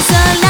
so long